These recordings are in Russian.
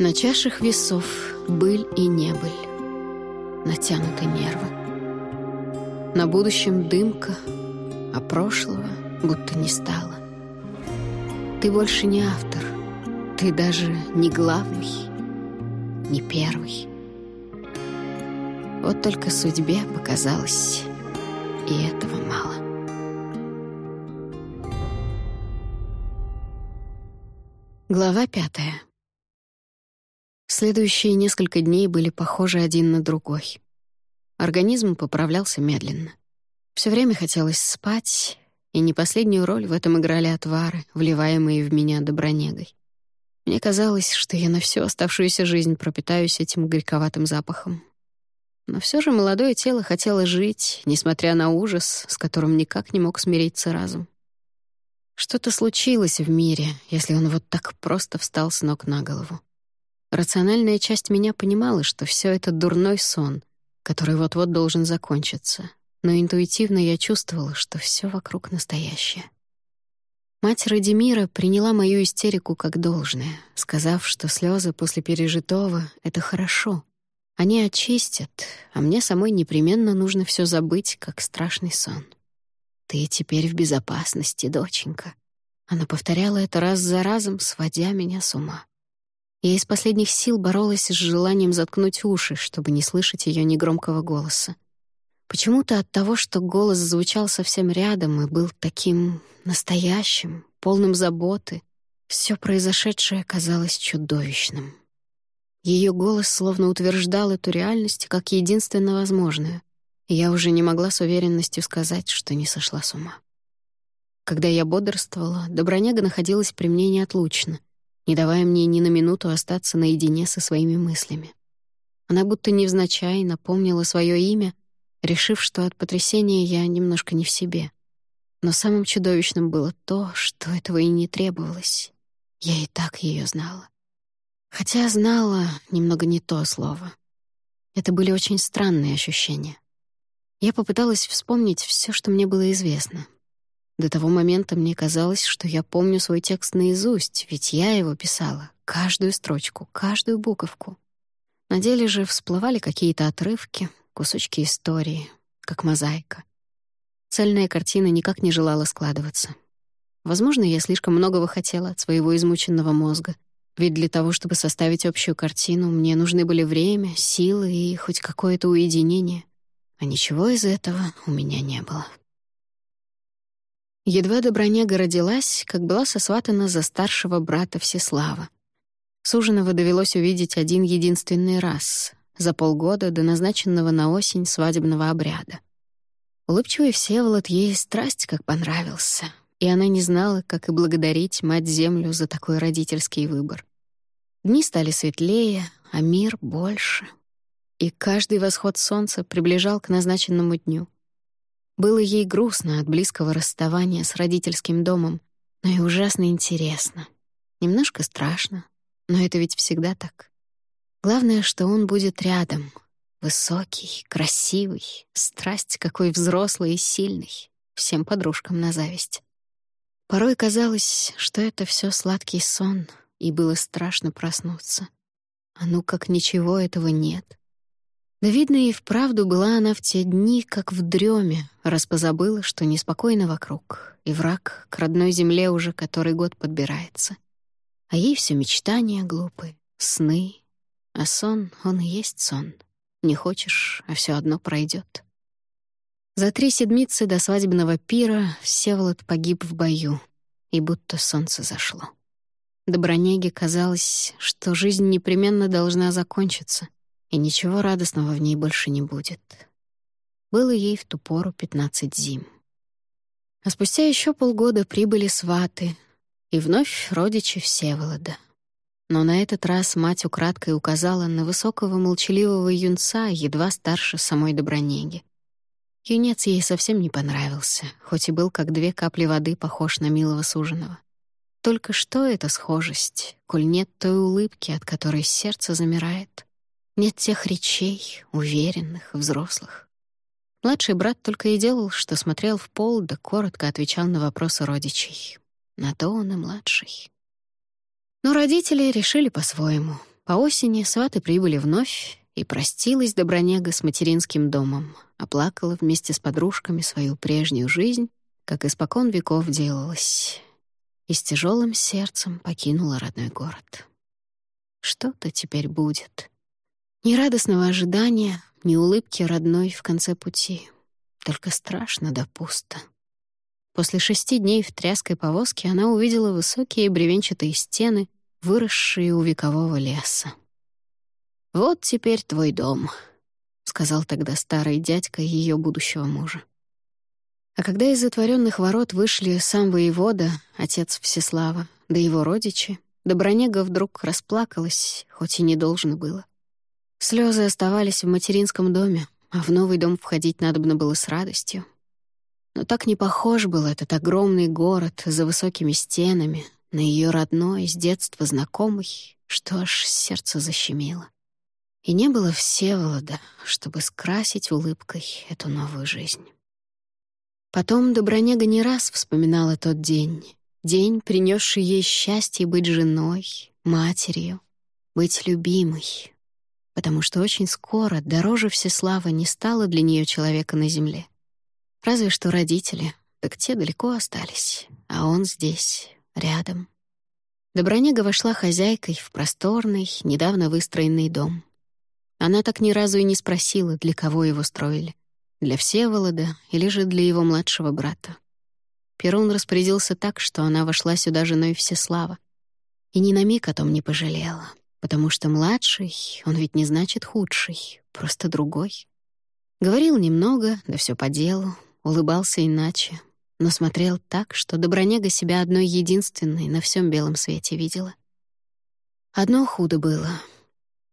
На чашах весов быль и небыль, натянуты нервы. На будущем дымка, а прошлого будто не стало. Ты больше не автор, ты даже не главный, не первый. Вот только судьбе показалось, и этого мало. Глава пятая. Следующие несколько дней были похожи один на другой. Организм поправлялся медленно. Все время хотелось спать, и не последнюю роль в этом играли отвары, вливаемые в меня добронегой. Мне казалось, что я на всю оставшуюся жизнь пропитаюсь этим горьковатым запахом. Но все же молодое тело хотело жить, несмотря на ужас, с которым никак не мог смириться разум. Что-то случилось в мире, если он вот так просто встал с ног на голову. Рациональная часть меня понимала, что все это дурной сон, который вот-вот должен закончиться, но интуитивно я чувствовала, что все вокруг настоящее. Мать Радимира приняла мою истерику как должное, сказав, что слезы после пережитого — это хорошо. Они очистят, а мне самой непременно нужно все забыть, как страшный сон. «Ты теперь в безопасности, доченька». Она повторяла это раз за разом, сводя меня с ума. Я из последних сил боролась с желанием заткнуть уши, чтобы не слышать ее негромкого голоса. Почему-то от того, что голос звучал совсем рядом и был таким настоящим, полным заботы, все произошедшее казалось чудовищным. Ее голос словно утверждал эту реальность как единственно возможную, и я уже не могла с уверенностью сказать, что не сошла с ума. Когда я бодрствовала, Доброняга находилась при мне неотлучно — не давая мне ни на минуту остаться наедине со своими мыслями. Она будто невзначай напомнила свое имя, решив, что от потрясения я немножко не в себе. Но самым чудовищным было то, что этого и не требовалось. Я и так ее знала. Хотя знала немного не то слово. Это были очень странные ощущения. Я попыталась вспомнить все, что мне было известно, до того момента мне казалось, что я помню свой текст наизусть, ведь я его писала, каждую строчку, каждую буковку. На деле же всплывали какие-то отрывки, кусочки истории, как мозаика. Цельная картина никак не желала складываться. Возможно, я слишком многого хотела от своего измученного мозга, ведь для того, чтобы составить общую картину, мне нужны были время, силы и хоть какое-то уединение. А ничего из этого у меня не было. Едва Добронега родилась, как была сосватана за старшего брата Всеслава. Суженого довелось увидеть один единственный раз, за полгода до назначенного на осень свадебного обряда. Улыбчивый Всеволод ей страсть как понравился, и она не знала, как и благодарить мать-землю за такой родительский выбор. Дни стали светлее, а мир — больше. И каждый восход солнца приближал к назначенному дню — было ей грустно от близкого расставания с родительским домом, но и ужасно интересно. Немножко страшно, но это ведь всегда так. Главное, что он будет рядом. Высокий, красивый, страсть какой взрослый и сильный. Всем подружкам на зависть. Порой казалось, что это все сладкий сон, и было страшно проснуться. А ну как ничего этого нет. Да, видно, и вправду была она в те дни, как в дреме, раз позабыла, что неспокойно вокруг, и враг к родной земле уже который год подбирается. А ей все мечтания глупые, сны. А сон, он и есть сон. Не хочешь, а все одно пройдет. За три седмицы до свадебного пира Всеволод погиб в бою, и будто солнце зашло. Добронеге казалось, что жизнь непременно должна закончиться — и ничего радостного в ней больше не будет. Было ей в ту пору пятнадцать зим. А спустя еще полгода прибыли сваты, и вновь родичи Всеволода. Но на этот раз мать украдкой указала на высокого молчаливого юнца, едва старше самой Добронеги. Юнец ей совсем не понравился, хоть и был как две капли воды похож на милого суженого. Только что эта схожесть, коль нет той улыбки, от которой сердце замирает — нет тех речей, уверенных, взрослых. Младший брат только и делал, что смотрел в пол, да коротко отвечал на вопросы родичей. На то он и младший. Но родители решили по-своему. По осени сваты прибыли вновь, и простилась Добронега с материнским домом, оплакала вместе с подружками свою прежнюю жизнь, как испокон веков делалось, и с тяжелым сердцем покинула родной город. Что-то теперь будет. Ни радостного ожидания, ни улыбки родной в конце пути. Только страшно да пусто. После шести дней в тряской повозке она увидела высокие бревенчатые стены, выросшие у векового леса. «Вот теперь твой дом», — сказал тогда старый дядька ее будущего мужа. А когда из затворенных ворот вышли сам воевода, отец Всеслава, да его родичи, Добронега вдруг расплакалась, хоть и не должно было. Слезы оставались в материнском доме, а в новый дом входить надобно было с радостью. Но так не похож был этот огромный город за высокими стенами на ее родной, с детства знакомый, что аж сердце защемило. И не было Всеволода, чтобы скрасить улыбкой эту новую жизнь. Потом Добронега не раз вспоминала тот день, день, принесший ей счастье быть женой, матерью, быть любимой, потому что очень скоро дороже Всеслава не стало для нее человека на земле. Разве что родители, так те далеко остались, а он здесь, рядом. Добронега вошла хозяйкой в просторный, недавно выстроенный дом. Она так ни разу и не спросила, для кого его строили. Для Всеволода или же для его младшего брата. Перун распорядился так, что она вошла сюда женой Всеслава. И ни на миг о том не пожалела, потому что младший, он ведь не значит худший, просто другой. Говорил немного, да все по делу, улыбался иначе, но смотрел так, что Добронега себя одной единственной на всем белом свете видела. Одно худо было.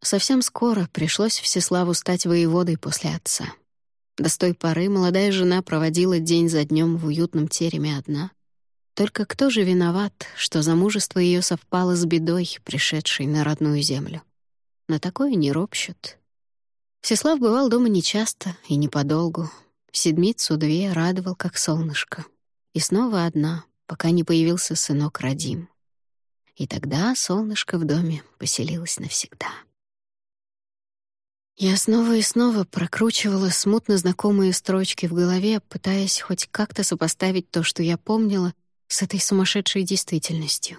Совсем скоро пришлось Всеславу стать воеводой после отца. До той поры молодая жена проводила день за днем в уютном тереме одна. Только кто же виноват, что замужество ее совпало с бедой, пришедшей на родную землю? На такое не ропщут. Всеслав бывал дома нечасто и неподолгу. Седмицу две радовал, как солнышко. И снова одна, пока не появился сынок Радим. И тогда солнышко в доме поселилось навсегда. Я снова и снова прокручивала смутно знакомые строчки в голове, пытаясь хоть как-то сопоставить то, что я помнила, с этой сумасшедшей действительностью.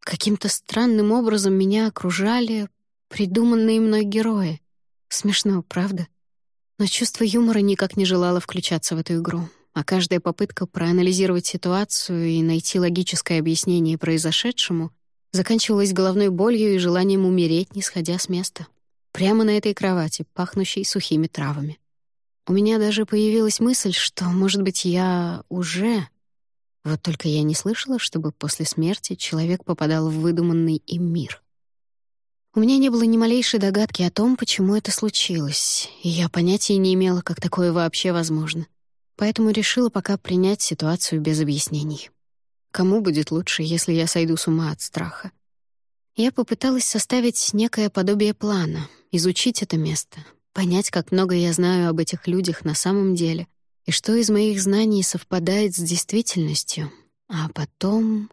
Каким-то странным образом меня окружали придуманные мной герои. Смешно, правда? Но чувство юмора никак не желало включаться в эту игру, а каждая попытка проанализировать ситуацию и найти логическое объяснение произошедшему заканчивалась головной болью и желанием умереть, не сходя с места. Прямо на этой кровати, пахнущей сухими травами. У меня даже появилась мысль, что, может быть, я уже... Вот только я не слышала, чтобы после смерти человек попадал в выдуманный им мир. У меня не было ни малейшей догадки о том, почему это случилось, и я понятия не имела, как такое вообще возможно. Поэтому решила пока принять ситуацию без объяснений. Кому будет лучше, если я сойду с ума от страха? Я попыталась составить некое подобие плана, изучить это место, понять, как много я знаю об этих людях на самом деле и что из моих знаний совпадает с действительностью. А потом...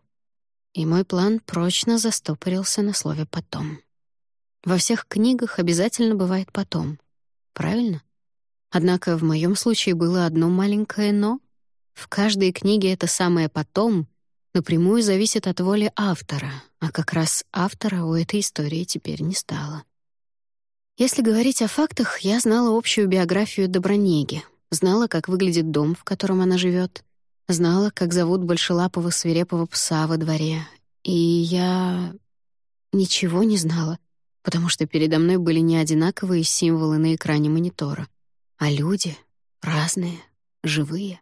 И мой план прочно застопорился на слове «потом». Во всех книгах обязательно бывает «потом». Правильно? Однако в моем случае было одно маленькое «но». В каждой книге это самое «потом» напрямую зависит от воли автора, а как раз автора у этой истории теперь не стало. Если говорить о фактах, я знала общую биографию Добронеги, знала, как выглядит дом, в котором она живет, знала, как зовут большелапого свирепого пса во дворе. И я ничего не знала, потому что передо мной были не одинаковые символы на экране монитора, а люди разные, живые.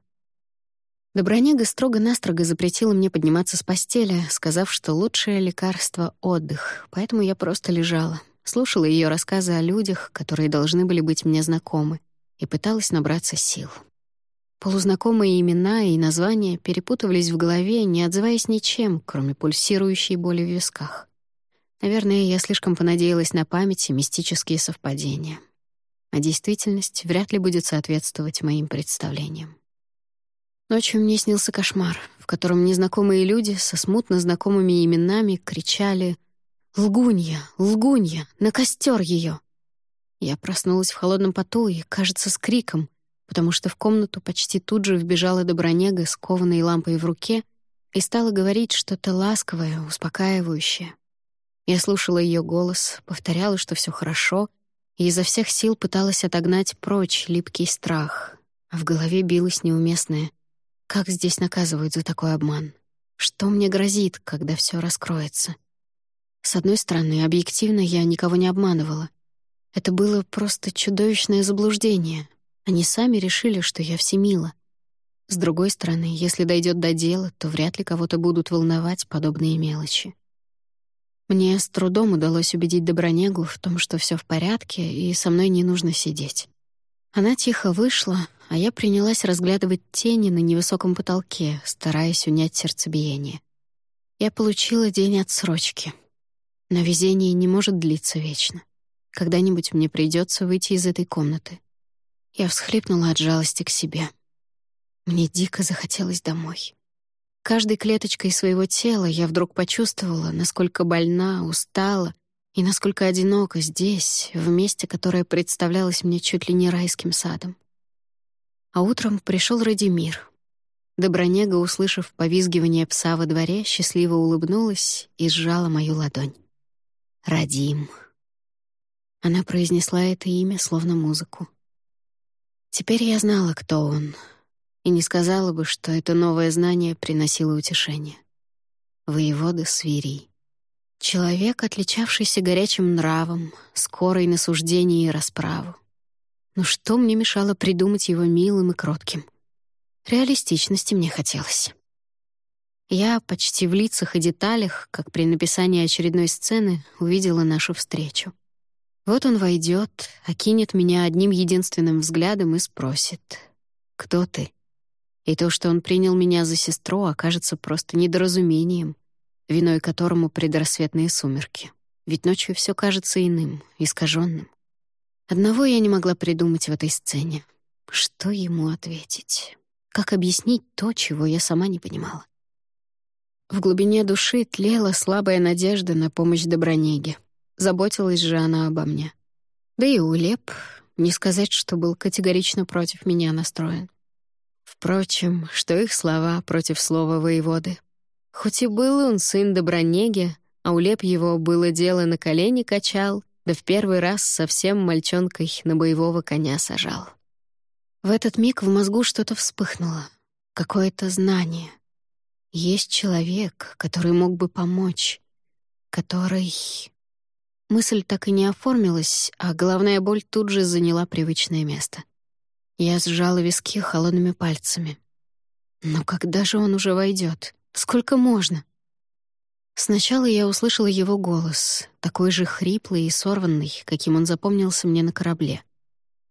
Добронега строго-настрого запретила мне подниматься с постели, сказав, что лучшее лекарство — отдых, поэтому я просто лежала, слушала ее рассказы о людях, которые должны были быть мне знакомы, и пыталась набраться сил. Полузнакомые имена и названия перепутывались в голове, не отзываясь ничем, кроме пульсирующей боли в висках. Наверное, я слишком понадеялась на память и мистические совпадения. А действительность вряд ли будет соответствовать моим представлениям. Ночью мне снился кошмар, в котором незнакомые люди со смутно знакомыми именами кричали Лгунья, лгунья, на костер ее. Я проснулась в холодном поту и, кажется, с криком, потому что в комнату почти тут же вбежала Добронега с кованой лампой в руке и стала говорить что-то ласковое, успокаивающее. Я слушала ее голос, повторяла, что все хорошо, и изо всех сил пыталась отогнать прочь липкий страх. А в голове билось неуместное. Как здесь наказывают за такой обман? Что мне грозит, когда все раскроется? С одной стороны, объективно я никого не обманывала. Это было просто чудовищное заблуждение. Они сами решили, что я всемила. С другой стороны, если дойдет до дела, то вряд ли кого-то будут волновать подобные мелочи. Мне с трудом удалось убедить Добронегу в том, что все в порядке, и со мной не нужно сидеть. Она тихо вышла, а я принялась разглядывать тени на невысоком потолке, стараясь унять сердцебиение. Я получила день отсрочки. Но везение не может длиться вечно. Когда-нибудь мне придется выйти из этой комнаты. Я всхлипнула от жалости к себе. Мне дико захотелось домой. Каждой клеточкой своего тела я вдруг почувствовала, насколько больна, устала и насколько одинока здесь, в месте, которое представлялось мне чуть ли не райским садом. А утром пришел Радимир. Добронега, услышав повизгивание пса во дворе, счастливо улыбнулась и сжала мою ладонь. «Радим». Она произнесла это имя, словно музыку. Теперь я знала, кто он — и не сказала бы, что это новое знание приносило утешение. Воевода Свирий. Человек, отличавшийся горячим нравом, скорой на суждение и расправу. Но что мне мешало придумать его милым и кротким? Реалистичности мне хотелось. Я почти в лицах и деталях, как при написании очередной сцены, увидела нашу встречу. Вот он войдет, окинет меня одним единственным взглядом и спросит «Кто ты?» И то, что он принял меня за сестру, окажется просто недоразумением, виной которому предрассветные сумерки. Ведь ночью все кажется иным, искаженным. Одного я не могла придумать в этой сцене. Что ему ответить? Как объяснить то, чего я сама не понимала? В глубине души тлела слабая надежда на помощь Добронеге. Заботилась же она обо мне. Да и Улеп, не сказать, что был категорично против меня настроен. Впрочем, что их слова против слова воеводы. Хоть и был он сын Добронеги, а улеп его было дело на колени качал, да в первый раз совсем мальчонкой на боевого коня сажал. В этот миг в мозгу что-то вспыхнуло, какое-то знание. Есть человек, который мог бы помочь, который... Мысль так и не оформилась, а головная боль тут же заняла привычное место. Я сжала виски холодными пальцами. Но когда же он уже войдет? Сколько можно? Сначала я услышала его голос, такой же хриплый и сорванный, каким он запомнился мне на корабле.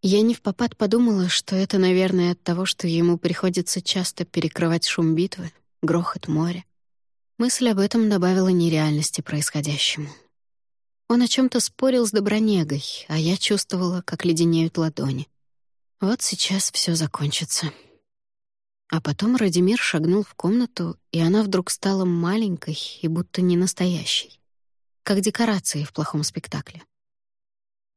Я не в попад подумала, что это, наверное, от того, что ему приходится часто перекрывать шум битвы, грохот моря. Мысль об этом добавила нереальности происходящему. Он о чем то спорил с Добронегой, а я чувствовала, как леденеют ладони. Вот сейчас все закончится. А потом Радимир шагнул в комнату, и она вдруг стала маленькой и будто не настоящей. Как декорации в плохом спектакле.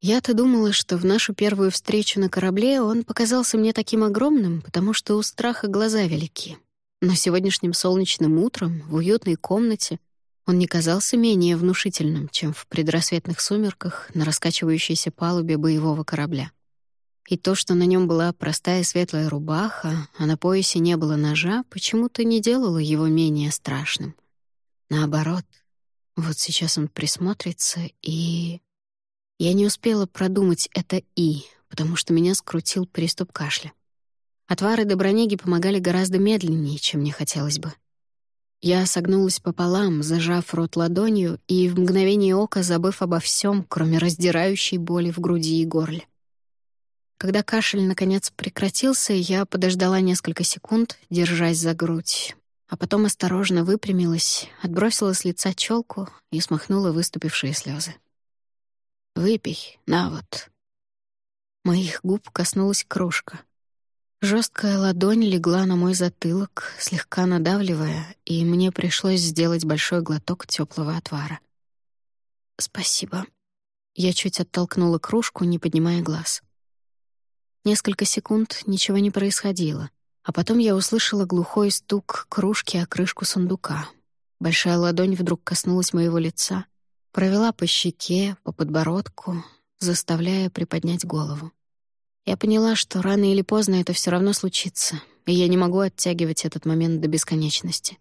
Я-то думала, что в нашу первую встречу на корабле он показался мне таким огромным, потому что у страха глаза велики. Но сегодняшним солнечным утром в уютной комнате он не казался менее внушительным, чем в предрассветных сумерках на раскачивающейся палубе боевого корабля. И то, что на нем была простая светлая рубаха, а на поясе не было ножа, почему-то не делало его менее страшным. Наоборот, вот сейчас он присмотрится и... Я не успела продумать это «и», потому что меня скрутил приступ кашля. Отвары Добронеги помогали гораздо медленнее, чем мне хотелось бы. Я согнулась пополам, зажав рот ладонью и в мгновение ока забыв обо всем, кроме раздирающей боли в груди и горле. Когда кашель наконец прекратился, я подождала несколько секунд, держась за грудь, а потом осторожно выпрямилась, отбросила с лица челку и смахнула выступившие слезы. «Выпей, на вот». Моих губ коснулась кружка. Жесткая ладонь легла на мой затылок, слегка надавливая, и мне пришлось сделать большой глоток теплого отвара. «Спасибо». Я чуть оттолкнула кружку, не поднимая глаз. Несколько секунд ничего не происходило, а потом я услышала глухой стук кружки о крышку сундука. Большая ладонь вдруг коснулась моего лица, провела по щеке, по подбородку, заставляя приподнять голову. Я поняла, что рано или поздно это все равно случится, и я не могу оттягивать этот момент до бесконечности.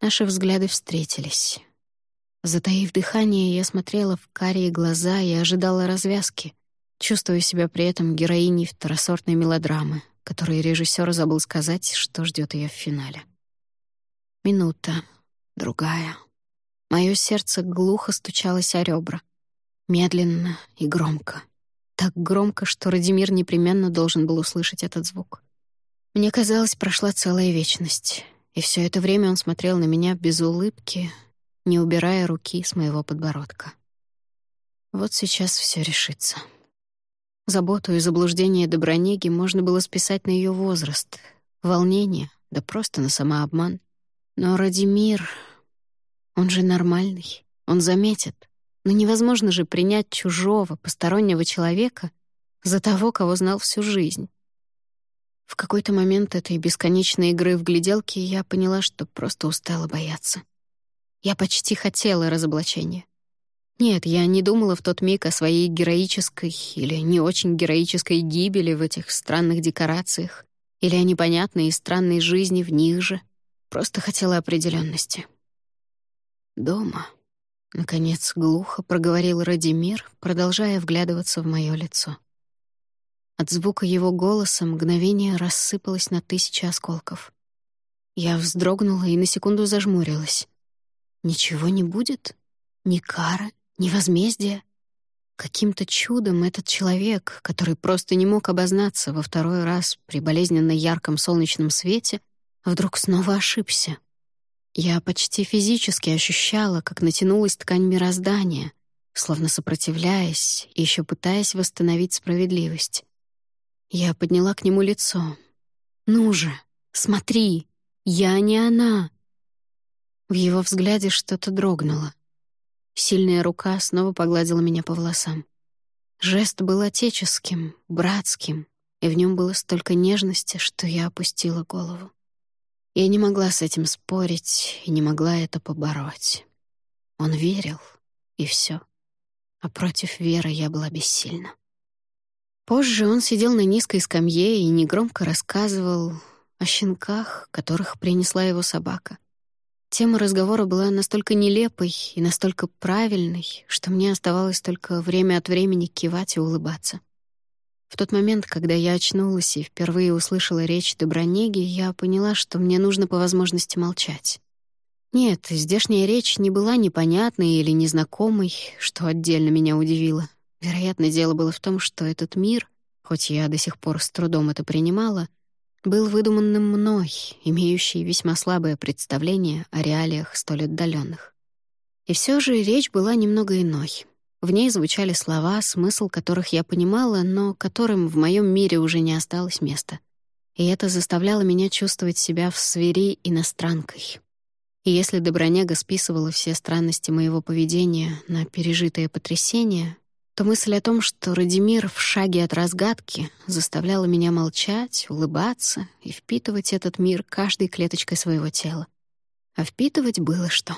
Наши взгляды встретились. Затаив дыхание, я смотрела в карие глаза и ожидала развязки, чувствуя себя при этом героиней второсортной мелодрамы, которой режиссер забыл сказать, что ждет ее в финале. Минута, другая. Мое сердце глухо стучалось о ребра. Медленно и громко. Так громко, что Радимир непременно должен был услышать этот звук. Мне казалось, прошла целая вечность, и все это время он смотрел на меня без улыбки, не убирая руки с моего подбородка. Вот сейчас все решится. Заботу и заблуждение Добронеги можно было списать на ее возраст, волнение, да просто на самообман. Но Радимир... Он же нормальный, он заметит. Но невозможно же принять чужого, постороннего человека за того, кого знал всю жизнь. В какой-то момент этой бесконечной игры в гляделки я поняла, что просто устала бояться. Я почти хотела разоблачения. Нет, я не думала в тот миг о своей героической или не очень героической гибели в этих странных декорациях или о непонятной и странной жизни в них же. Просто хотела определенности. Дома. Наконец глухо проговорил Радимир, продолжая вглядываться в мое лицо. От звука его голоса мгновение рассыпалось на тысячи осколков. Я вздрогнула и на секунду зажмурилась. Ничего не будет? Ни кара, ни возмездия? Каким-то чудом этот человек, который просто не мог обознаться во второй раз при болезненно ярком солнечном свете, вдруг снова ошибся. Я почти физически ощущала, как натянулась ткань мироздания, словно сопротивляясь и еще пытаясь восстановить справедливость. Я подняла к нему лицо. «Ну же, смотри, я не она!» В его взгляде что-то дрогнуло. Сильная рука снова погладила меня по волосам. Жест был отеческим, братским, и в нем было столько нежности, что я опустила голову. Я не могла с этим спорить и не могла это побороть. Он верил, и все. А против веры я была бессильна. Позже он сидел на низкой скамье и негромко рассказывал о щенках, которых принесла его собака. Тема разговора была настолько нелепой и настолько правильной, что мне оставалось только время от времени кивать и улыбаться. В тот момент, когда я очнулась и впервые услышала речь Добронеги, я поняла, что мне нужно по возможности молчать. Нет, здешняя речь не была непонятной или незнакомой, что отдельно меня удивило. Вероятно, дело было в том, что этот мир, хоть я до сих пор с трудом это принимала, был выдуманным мной, имеющий весьма слабое представление о реалиях столь отдаленных. И все же речь была немного иной. В ней звучали слова, смысл которых я понимала, но которым в моем мире уже не осталось места. И это заставляло меня чувствовать себя в свири иностранкой. И если Доброняга списывала все странности моего поведения на пережитое потрясение, то мысль о том, что Радимир в шаге от разгадки заставляла меня молчать, улыбаться и впитывать этот мир каждой клеточкой своего тела. А впитывать было что?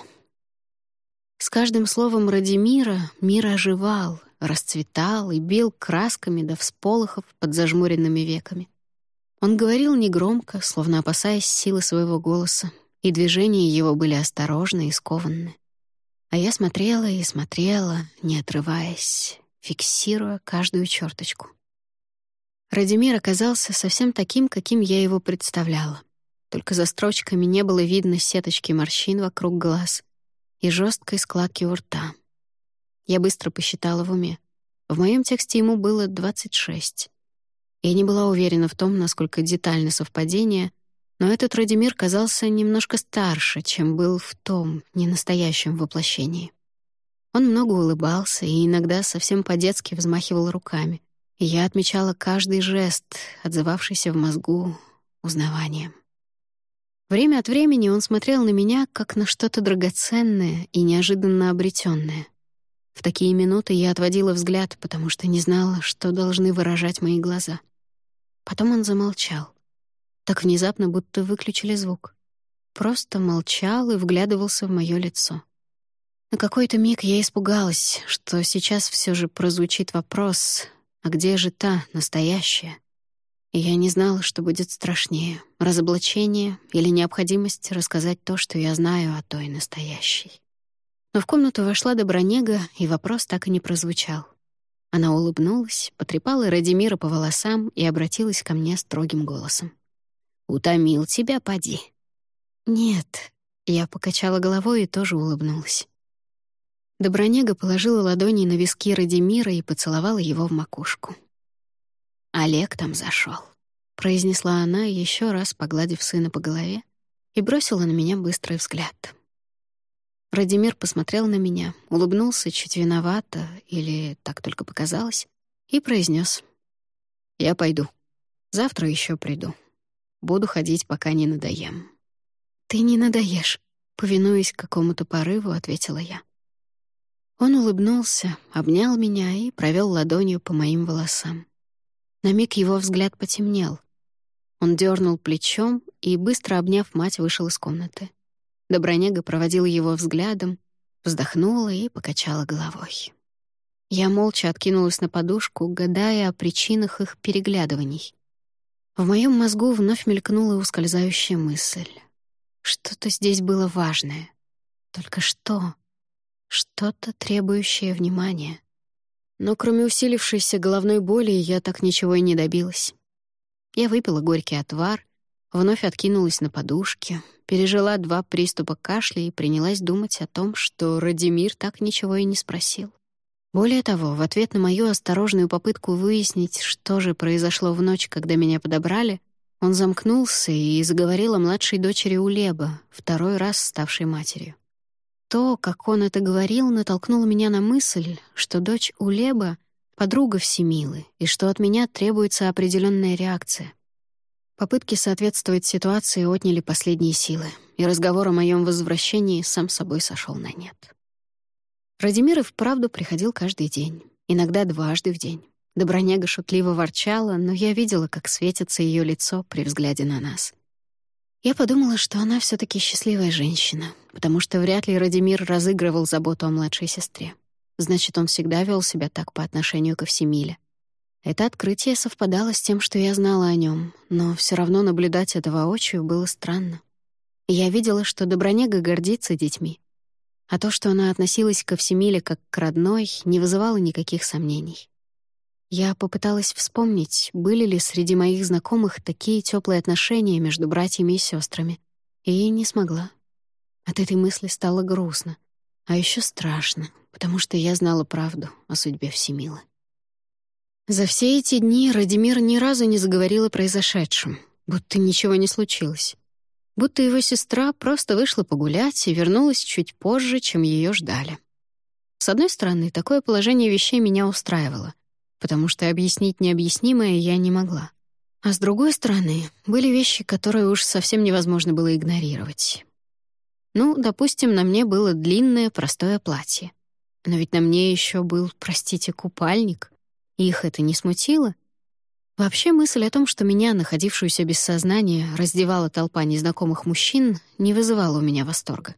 С каждым словом Радимира мир оживал, расцветал и бил красками до всполохов под зажмуренными веками. Он говорил негромко, словно опасаясь силы своего голоса, и движения его были осторожны и скованны. А я смотрела и смотрела, не отрываясь, фиксируя каждую черточку. Радимир оказался совсем таким, каким я его представляла. Только за строчками не было видно сеточки морщин вокруг глаз и жесткой складки у рта. Я быстро посчитала в уме. В моем тексте ему было 26. Я не была уверена в том, насколько детально совпадение, но этот Радимир казался немножко старше, чем был в том ненастоящем воплощении. Он много улыбался и иногда совсем по-детски взмахивал руками. И я отмечала каждый жест, отзывавшийся в мозгу узнаванием. Время от времени он смотрел на меня как на что-то драгоценное и неожиданно обретенное. В такие минуты я отводила взгляд, потому что не знала, что должны выражать мои глаза. Потом он замолчал. Так внезапно, будто выключили звук. Просто молчал и вглядывался в моё лицо. На какой-то миг я испугалась, что сейчас все же прозвучит вопрос, а где же та, настоящая? И я не знала, что будет страшнее — разоблачение или необходимость рассказать то, что я знаю о той настоящей. Но в комнату вошла Добронега, и вопрос так и не прозвучал. Она улыбнулась, потрепала Радимира по волосам и обратилась ко мне строгим голосом. «Утомил тебя, поди». «Нет», — я покачала головой и тоже улыбнулась. Добронега положила ладони на виски Радимира и поцеловала его в макушку. «Олег там зашел, произнесла она, еще раз погладив сына по голове, и бросила на меня быстрый взгляд. Радимир посмотрел на меня, улыбнулся чуть виновато, или так только показалось, и произнес: «Я пойду. Завтра еще приду. Буду ходить, пока не надоем». «Ты не надоешь», — повинуясь какому-то порыву, ответила я. Он улыбнулся, обнял меня и провел ладонью по моим волосам. На миг его взгляд потемнел. Он дернул плечом и, быстро обняв мать, вышел из комнаты. Добронега проводила его взглядом, вздохнула и покачала головой. Я молча откинулась на подушку, гадая о причинах их переглядываний. В моем мозгу вновь мелькнула ускользающая мысль. Что-то здесь было важное. Только что? Что-то требующее внимания. Но кроме усилившейся головной боли я так ничего и не добилась. Я выпила горький отвар, вновь откинулась на подушке, пережила два приступа кашля и принялась думать о том, что Радимир так ничего и не спросил. Более того, в ответ на мою осторожную попытку выяснить, что же произошло в ночь, когда меня подобрали, он замкнулся и заговорил о младшей дочери Улеба, второй раз ставшей матерью. То, как он это говорил, натолкнуло меня на мысль, что дочь Улеба — подруга Всемилы, и что от меня требуется определенная реакция — Попытки соответствовать ситуации отняли последние силы, и разговор о моем возвращении сам собой сошел на нет. Радимир и вправду приходил каждый день, иногда дважды в день. Доброняга шутливо ворчала, но я видела, как светится ее лицо при взгляде на нас. Я подумала, что она все таки счастливая женщина, потому что вряд ли Радимир разыгрывал заботу о младшей сестре. Значит, он всегда вел себя так по отношению ко Всемиле. Это открытие совпадало с тем, что я знала о нем, но все равно наблюдать это воочию было странно. Я видела, что Добронега гордится детьми, а то, что она относилась ко Всемиле как к родной, не вызывало никаких сомнений. Я попыталась вспомнить, были ли среди моих знакомых такие теплые отношения между братьями и сестрами, и не смогла. От этой мысли стало грустно, а еще страшно, потому что я знала правду о судьбе Всемилы. За все эти дни Радимир ни разу не заговорил о произошедшем, будто ничего не случилось. Будто его сестра просто вышла погулять и вернулась чуть позже, чем ее ждали. С одной стороны, такое положение вещей меня устраивало, потому что объяснить необъяснимое я не могла. А с другой стороны, были вещи, которые уж совсем невозможно было игнорировать. Ну, допустим, на мне было длинное простое платье. Но ведь на мне еще был, простите, купальник. Их это не смутило? Вообще мысль о том, что меня, находившуюся без сознания, раздевала толпа незнакомых мужчин, не вызывала у меня восторга.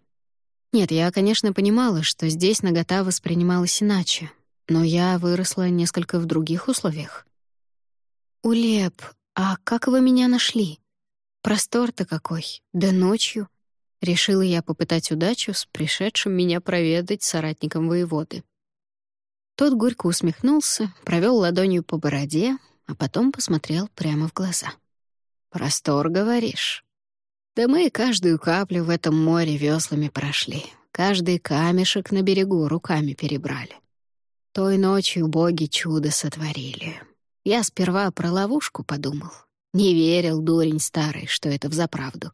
Нет, я, конечно, понимала, что здесь нагота воспринималась иначе, но я выросла несколько в других условиях. «Улеп, а как вы меня нашли? Простор-то какой, да ночью!» Решила я попытать удачу с пришедшим меня проведать соратником воеводы. Тот горько усмехнулся, провел ладонью по бороде, а потом посмотрел прямо в глаза. «Простор, говоришь?» «Да мы каждую каплю в этом море веслами прошли, каждый камешек на берегу руками перебрали. Той ночью боги чудо сотворили. Я сперва про ловушку подумал. Не верил, дурень старый, что это взаправду.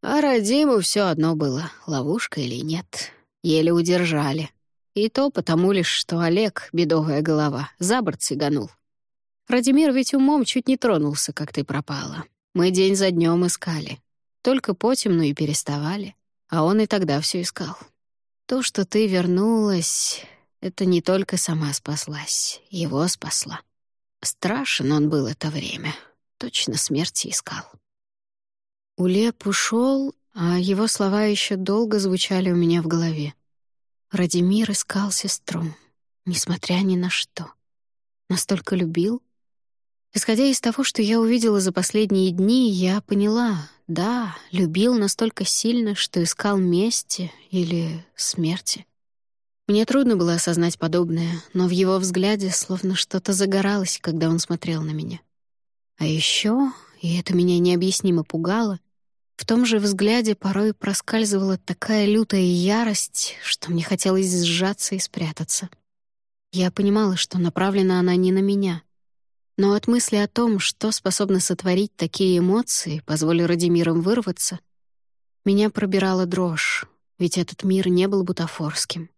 А Радиму все одно было, ловушка или нет. Еле удержали. И то потому лишь, что Олег, бедовая голова, за борт сиганул. Радимир ведь умом чуть не тронулся, как ты пропала. Мы день за днем искали. Только потемну и переставали. А он и тогда все искал. То, что ты вернулась... это не только сама спаслась, его спасла. Страшен он был это время, точно смерти искал. Улеп ушел, а его слова еще долго звучали у меня в голове. Радимир искал сестру, несмотря ни на что. Настолько любил? Исходя из того, что я увидела за последние дни, я поняла, да, любил настолько сильно, что искал мести или смерти. Мне трудно было осознать подобное, но в его взгляде словно что-то загоралось, когда он смотрел на меня. А еще, и это меня необъяснимо пугало, в том же взгляде порой проскальзывала такая лютая ярость, что мне хотелось сжаться и спрятаться. Я понимала, что направлена она не на меня. Но от мысли о том, что способно сотворить такие эмоции, позволив Радимирам вырваться, меня пробирала дрожь, ведь этот мир не был бутафорским.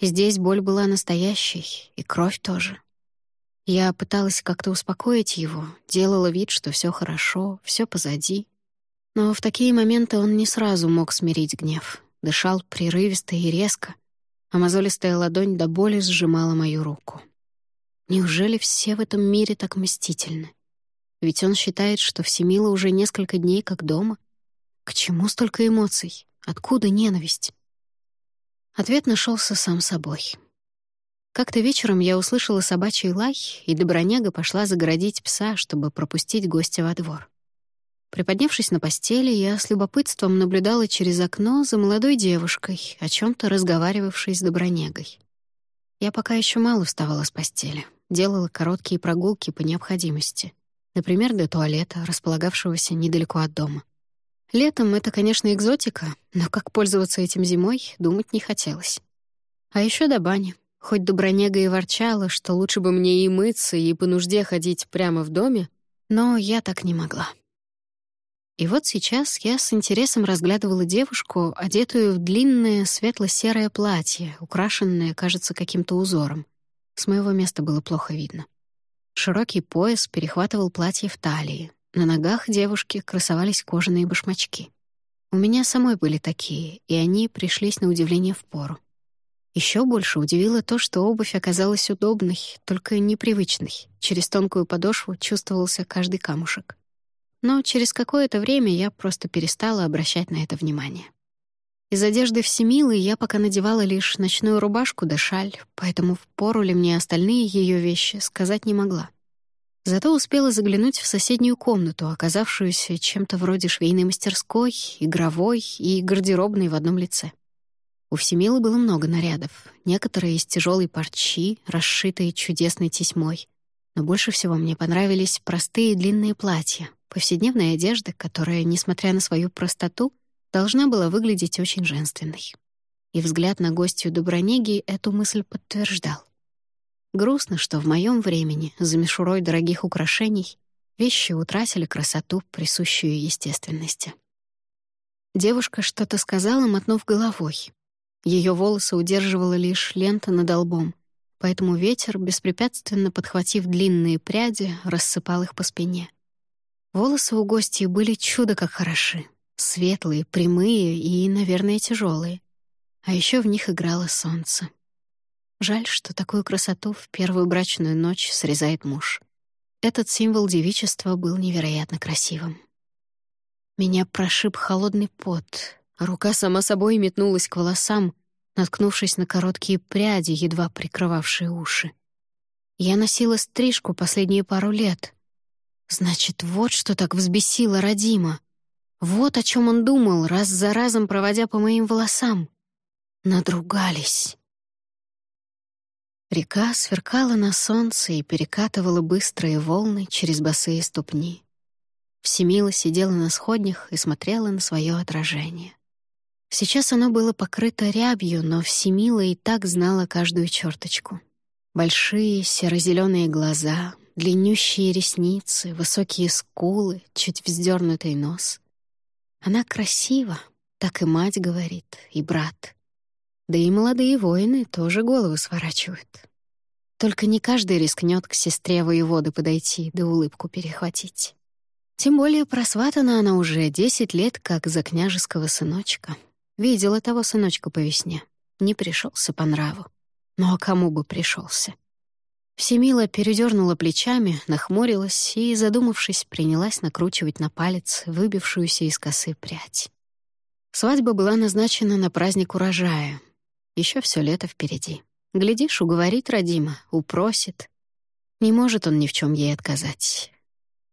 Здесь боль была настоящей, и кровь тоже. Я пыталась как-то успокоить его, делала вид, что все хорошо, все позади. Но в такие моменты он не сразу мог смирить гнев. Дышал прерывисто и резко, а мозолистая ладонь до боли сжимала мою руку. Неужели все в этом мире так мстительны? Ведь он считает, что Всемила уже несколько дней как дома. К чему столько эмоций? Откуда ненависть? Ответ нашелся сам собой. Как-то вечером я услышала собачий лай, и Доброняга пошла загородить пса, чтобы пропустить гостя во двор. Приподнявшись на постели, я с любопытством наблюдала через окно за молодой девушкой, о чем то разговаривавшей с Добронегой. Я пока еще мало вставала с постели, делала короткие прогулки по необходимости. Например, до туалета, располагавшегося недалеко от дома. Летом это, конечно, экзотика, но как пользоваться этим зимой, думать не хотелось. А еще до бани. Хоть Добронега и ворчала, что лучше бы мне и мыться, и по нужде ходить прямо в доме, но я так не могла. И вот сейчас я с интересом разглядывала девушку, одетую в длинное светло-серое платье, украшенное, кажется, каким-то узором. С моего места было плохо видно. Широкий пояс перехватывал платье в талии. На ногах девушки красовались кожаные башмачки. У меня самой были такие, и они пришлись на удивление в пору. Еще больше удивило то, что обувь оказалась удобной, только непривычной. Через тонкую подошву чувствовался каждый камушек но через какое-то время я просто перестала обращать на это внимание. Из одежды Всемилы я пока надевала лишь ночную рубашку да шаль, поэтому впору ли мне остальные ее вещи сказать не могла. Зато успела заглянуть в соседнюю комнату, оказавшуюся чем-то вроде швейной мастерской, игровой и гардеробной в одном лице. У Всемилы было много нарядов, некоторые из тяжелой парчи, расшитые чудесной тесьмой. Но больше всего мне понравились простые длинные платья, повседневной одежды, которая, несмотря на свою простоту, должна была выглядеть очень женственной. И взгляд на гостью Добронеги эту мысль подтверждал. Грустно, что в моем времени, за мишурой дорогих украшений, вещи утратили красоту, присущую естественности. Девушка что-то сказала, мотнув головой. Ее волосы удерживала лишь лента над лбом, поэтому ветер, беспрепятственно подхватив длинные пряди, рассыпал их по спине. Волосы у гостей были чудо как хороши. Светлые, прямые и, наверное, тяжелые. А еще в них играло солнце. Жаль, что такую красоту в первую брачную ночь срезает муж. Этот символ девичества был невероятно красивым. Меня прошиб холодный пот. Рука сама собой метнулась к волосам, наткнувшись на короткие пряди, едва прикрывавшие уши. Я носила стрижку последние пару лет, Значит, вот что так взбесило Радима. Вот о чем он думал, раз за разом проводя по моим волосам. Надругались. Река сверкала на солнце и перекатывала быстрые волны через босые ступни. Всемила сидела на сходнях и смотрела на свое отражение. Сейчас оно было покрыто рябью, но Всемила и так знала каждую черточку. Большие серо-зеленые глаза, длиннющие ресницы, высокие скулы, чуть вздернутый нос. Она красива, так и мать говорит, и брат. Да и молодые воины тоже голову сворачивают. Только не каждый рискнет к сестре воеводы подойти да улыбку перехватить. Тем более просватана она уже десять лет как за княжеского сыночка. Видела того сыночка по весне. Не пришелся по нраву. Ну а кому бы пришелся? Всемила передернула плечами, нахмурилась и, задумавшись, принялась накручивать на палец выбившуюся из косы прядь. Свадьба была назначена на праздник урожая. Еще все лето впереди. Глядишь, уговорит родима, упросит. Не может он ни в чем ей отказать.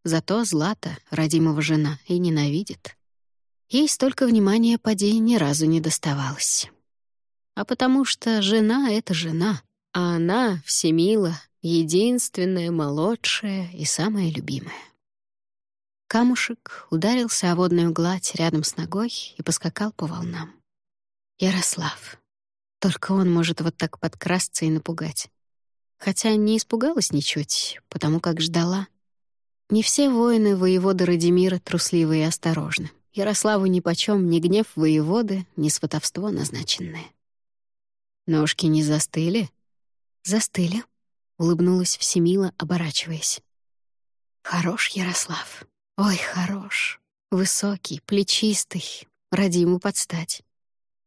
Зато Злата, родимого жена, и ненавидит. Ей столько внимания поди ни разу не доставалось. А потому что жена — это жена, а она, Всемила, единственная, молодшая и самая любимая. Камушек ударился о водную гладь рядом с ногой и поскакал по волнам. Ярослав. Только он может вот так подкрасться и напугать. Хотя не испугалась ничуть, потому как ждала. Не все воины воеводы Радимира трусливы и осторожны. Ярославу нипочем ни гнев воеводы, ни сватовство назначенное. «Ножки не застыли?» «Застыли», — улыбнулась Всемила, оборачиваясь. «Хорош Ярослав. Ой, хорош. Высокий, плечистый, родиму подстать.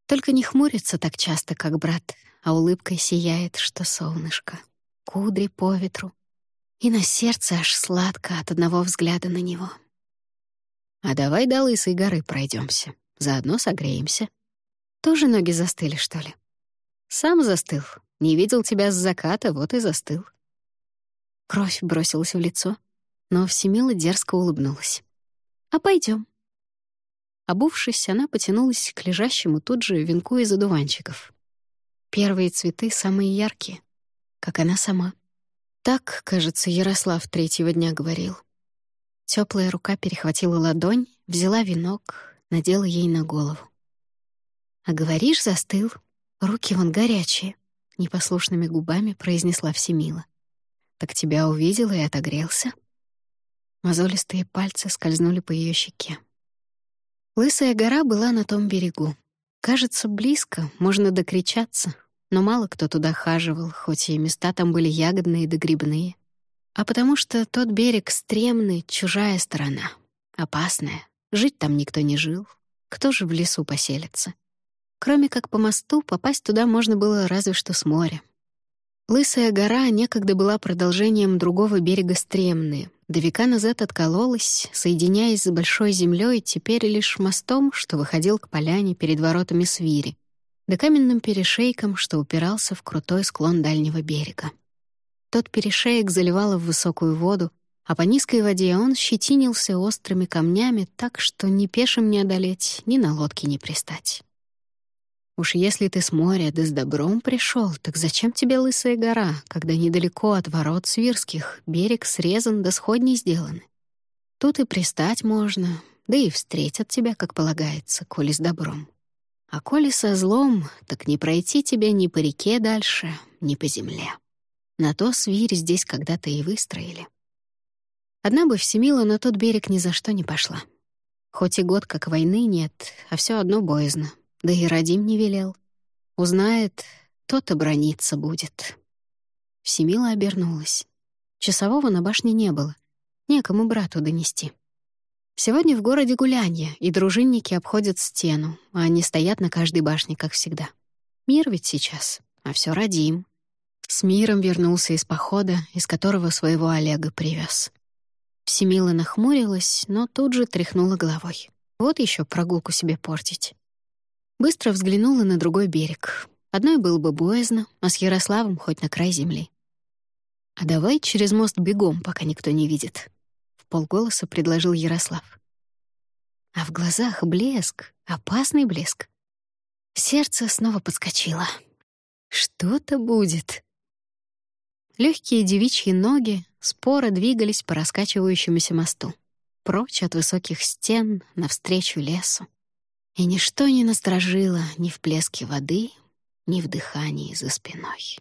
Только не хмурится так часто, как брат, а улыбкой сияет, что солнышко. Кудри по ветру, и на сердце аж сладко от одного взгляда на него. «А давай до Лысой горы пройдемся, заодно согреемся». «Тоже ноги застыли, что ли?» «Сам застыл. Не видел тебя с заката, вот и застыл». Кровь бросилась в лицо, но Всемила дерзко улыбнулась. «А пойдем. Обувшись, она потянулась к лежащему тут же венку из одуванчиков. Первые цветы самые яркие, как она сама. Так, кажется, Ярослав третьего дня говорил. Теплая рука перехватила ладонь, взяла венок, надела ей на голову. «А говоришь, застыл? Руки вон горячие», — непослушными губами произнесла Всемила. «Так тебя увидела и отогрелся?» Мозолистые пальцы скользнули по ее щеке. Лысая гора была на том берегу. Кажется, близко, можно докричаться, но мало кто туда хаживал, хоть и места там были ягодные да грибные. А потому что тот берег стремный, чужая сторона, опасная. Жить там никто не жил. Кто же в лесу поселится? Кроме как по мосту, попасть туда можно было разве что с моря. Лысая гора некогда была продолжением другого берега Стремны. До века назад откололась, соединяясь с большой землей, теперь лишь мостом, что выходил к поляне перед воротами Свири, да каменным перешейком, что упирался в крутой склон дальнего берега. Тот перешеек заливало в высокую воду, а по низкой воде он щетинился острыми камнями так, что ни пешим не одолеть, ни на лодке не пристать. Уж если ты с моря да с добром пришел, так зачем тебе лысая гора, когда недалеко от ворот свирских берег срезан да сходней сделаны? Тут и пристать можно, да и встретят тебя, как полагается, коли с добром. А коли со злом, так не пройти тебе ни по реке дальше, ни по земле. На то свирь здесь когда-то и выстроили. Одна бы Всемила на тот берег ни за что не пошла. Хоть и год как войны нет, а все одно боязно. Да и Радим не велел. Узнает, тот оброниться будет. Всемила обернулась. Часового на башне не было. Некому брату донести. Сегодня в городе гулянье, и дружинники обходят стену, а они стоят на каждой башне, как всегда. Мир ведь сейчас, а все родим. С миром вернулся из похода, из которого своего Олега привез. Всемила нахмурилась, но тут же тряхнула головой. Вот еще прогулку себе портить. Быстро взглянула на другой берег. Одной было бы боязно, а с Ярославом хоть на край земли. «А давай через мост бегом, пока никто не видит», в полголоса предложил Ярослав. А в глазах блеск, опасный блеск. Сердце снова подскочило. Что-то будет. Легкие девичьи ноги споро двигались по раскачивающемуся мосту, прочь от высоких стен, навстречу лесу. И ничто не насторожило ни в плеске воды, ни в дыхании за спиной.